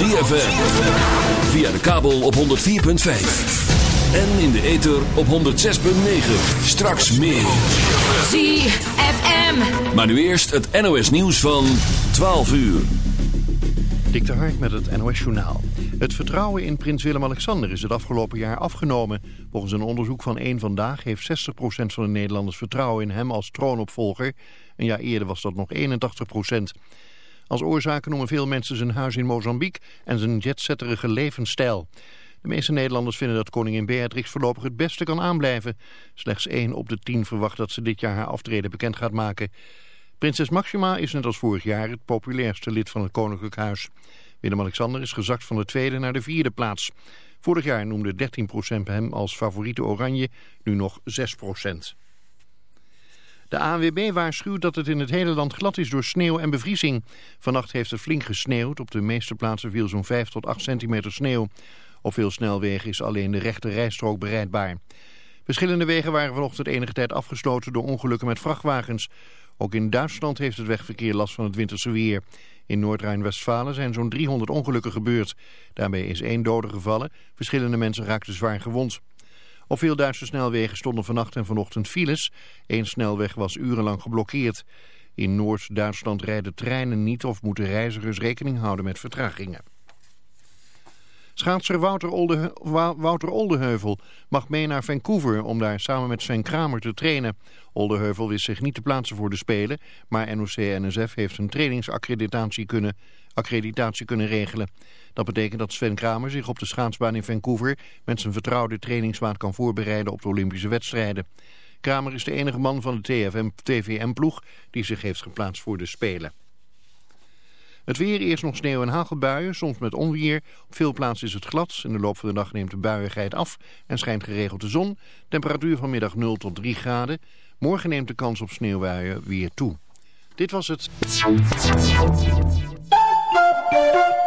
ZFM. Via de kabel op 104.5. En in de ether op 106.9. Straks meer. ZFM. Maar nu eerst het NOS nieuws van 12 uur. Dik de Hark met het NOS Journaal. Het vertrouwen in prins Willem-Alexander is het afgelopen jaar afgenomen. Volgens een onderzoek van één Vandaag heeft 60% van de Nederlanders vertrouwen in hem als troonopvolger. Een jaar eerder was dat nog 81%. Als oorzaken noemen veel mensen zijn huis in Mozambique en zijn jetsetterige levensstijl. De meeste Nederlanders vinden dat koningin Beatrix voorlopig het beste kan aanblijven. Slechts 1 op de 10 verwacht dat ze dit jaar haar aftreden bekend gaat maken. Prinses Maxima is net als vorig jaar het populairste lid van het koninklijk huis. Willem-Alexander is gezakt van de tweede naar de vierde plaats. Vorig jaar noemde 13% hem als favoriete oranje, nu nog 6%. De ANWB waarschuwt dat het in het hele land glad is door sneeuw en bevriezing. Vannacht heeft het flink gesneeuwd. Op de meeste plaatsen viel zo'n 5 tot 8 centimeter sneeuw. Op veel snelwegen is alleen de rechte rijstrook bereidbaar. Verschillende wegen waren vanochtend enige tijd afgesloten door ongelukken met vrachtwagens. Ook in Duitsland heeft het wegverkeer last van het winterse weer. In Noord-Rijn-Westfalen zijn zo'n 300 ongelukken gebeurd. Daarbij is één dode gevallen. Verschillende mensen raakten zwaar gewond. Op veel Duitse snelwegen stonden vannacht en vanochtend files. Eén snelweg was urenlang geblokkeerd. In Noord-Duitsland rijden treinen niet of moeten reizigers rekening houden met vertragingen. Schaatser Wouter, Olde, Wouter Oldeheuvel mag mee naar Vancouver om daar samen met Sven Kramer te trainen. Oldeheuvel wist zich niet te plaatsen voor de Spelen, maar NOC-NSF heeft een trainingsaccreditatie kunnen, accreditatie kunnen regelen. Dat betekent dat Sven Kramer zich op de schaatsbaan in Vancouver met zijn vertrouwde trainingsmaat kan voorbereiden op de Olympische wedstrijden. Kramer is de enige man van de TVM-ploeg die zich heeft geplaatst voor de Spelen. Het weer, eerst nog sneeuw en hagelbuien, soms met onweer. Op veel plaatsen is het glad. In de loop van de dag neemt de buiigheid af en schijnt geregeld de zon. Temperatuur vanmiddag 0 tot 3 graden. Morgen neemt de kans op sneeuwbuien weer toe. Dit was het.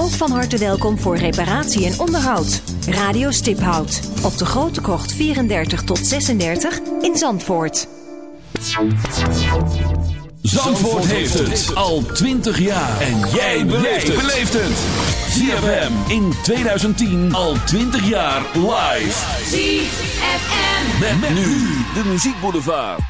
ook van harte welkom voor reparatie en onderhoud. Radio Stiphout op de Grote Krocht 34 tot 36 in Zandvoort. Zandvoort heeft het al 20 jaar. En jij beleeft het. ZFM in 2010 al 20 jaar live. ZFM. Met, nu de muziekboulevard.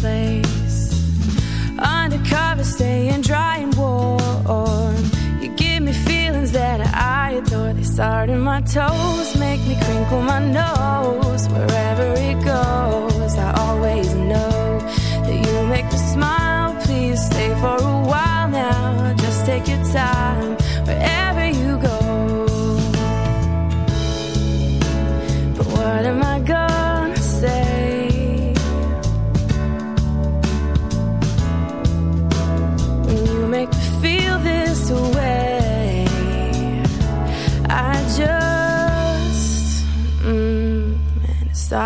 place. Undercover, staying dry and warm. You give me feelings that I adore. They start in my toes, make me crinkle my nose wherever it goes.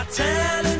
not telling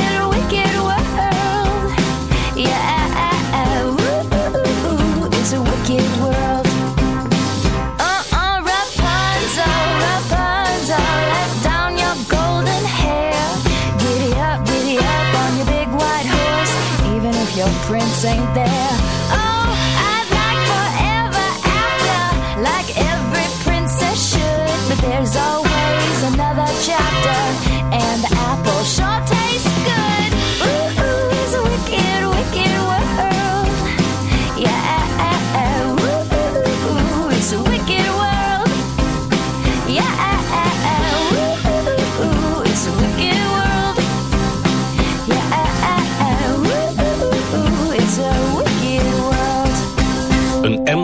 every princess should. But there's always another chapter, and the apple sure tastes good.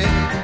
en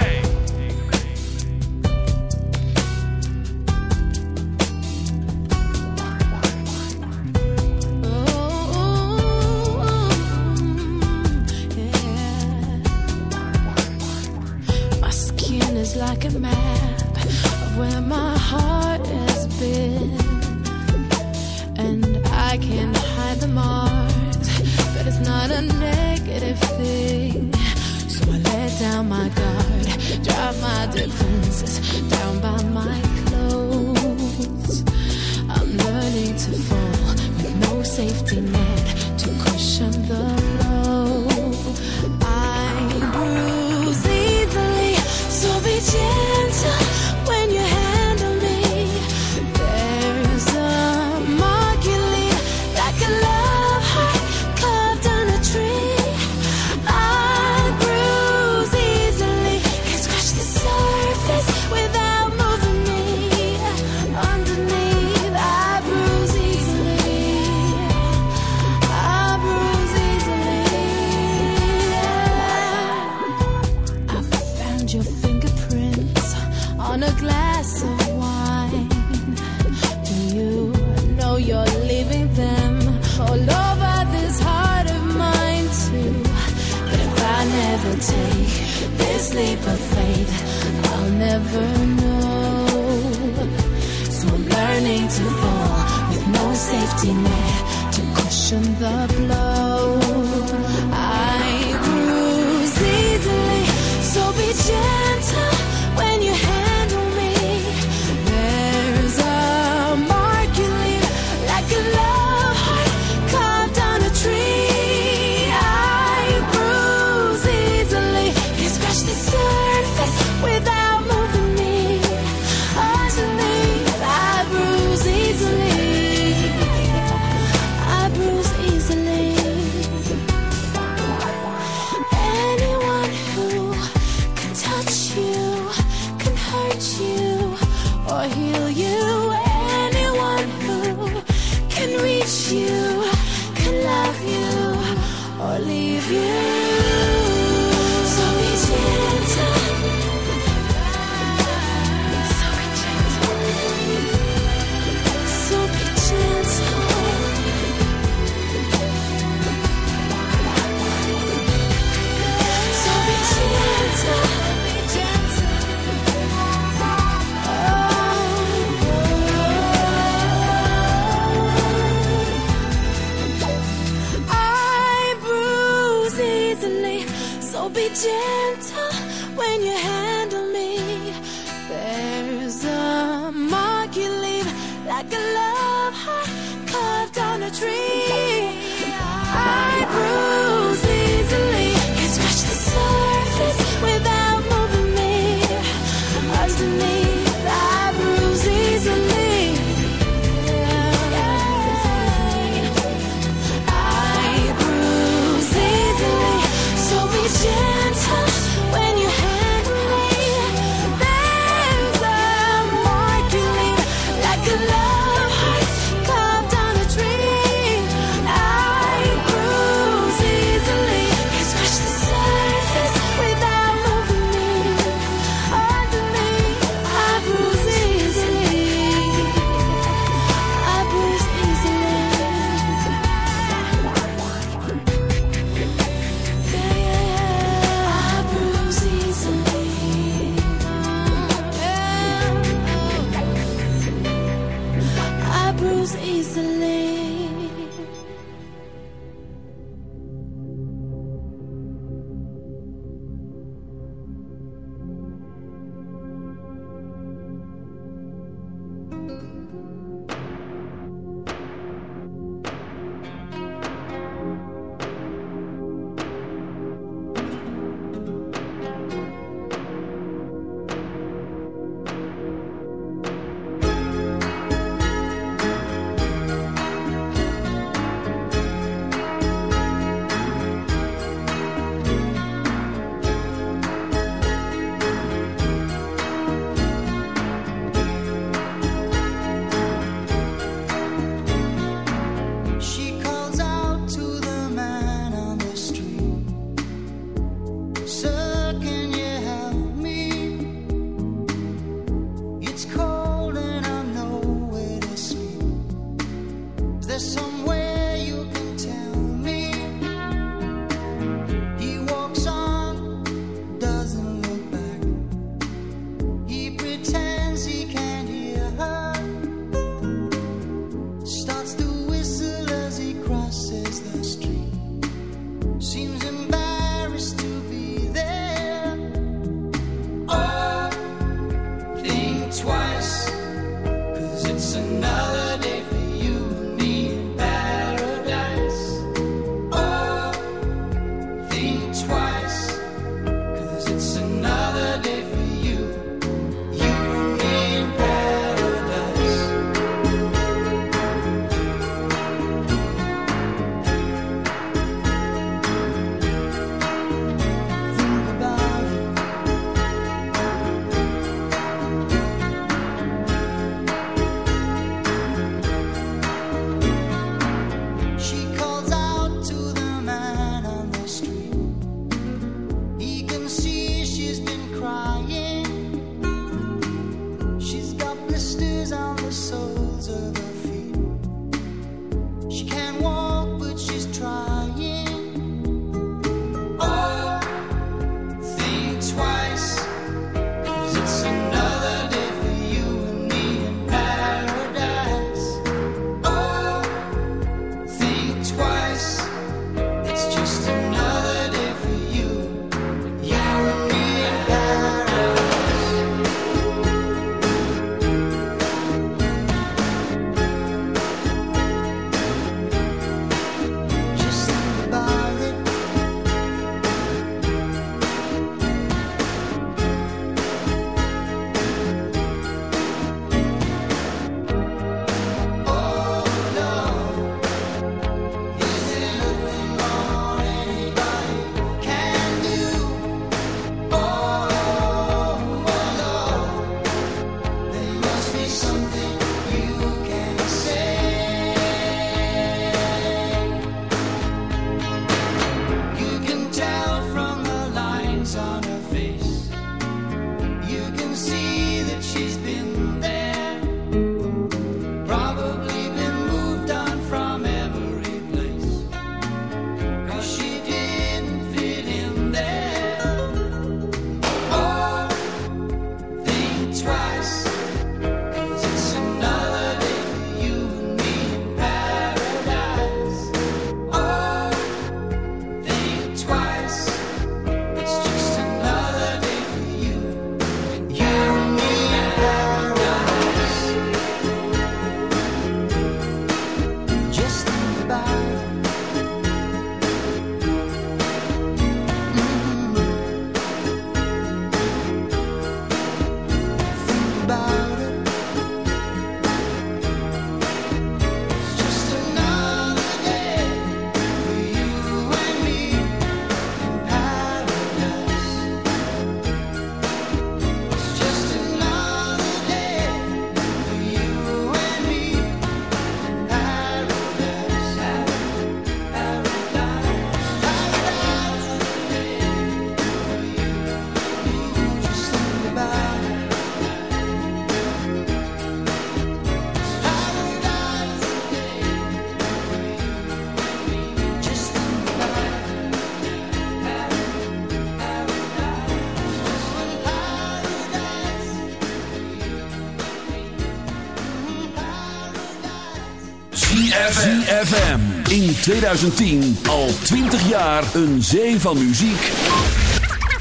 2010 al 20 jaar een zee van muziek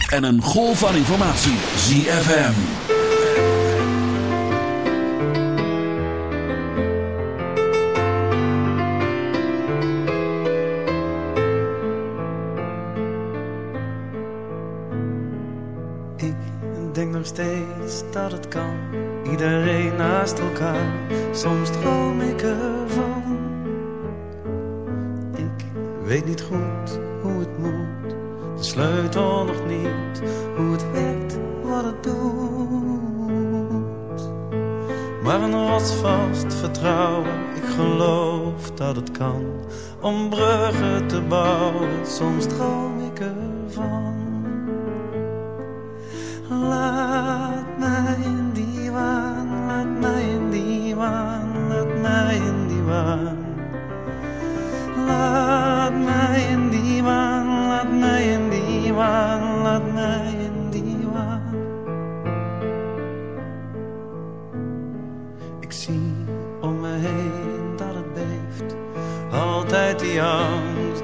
en een golf van informatie. ZFM. Ik denk nog steeds dat het kan. Iedereen naast elkaar. Soms droom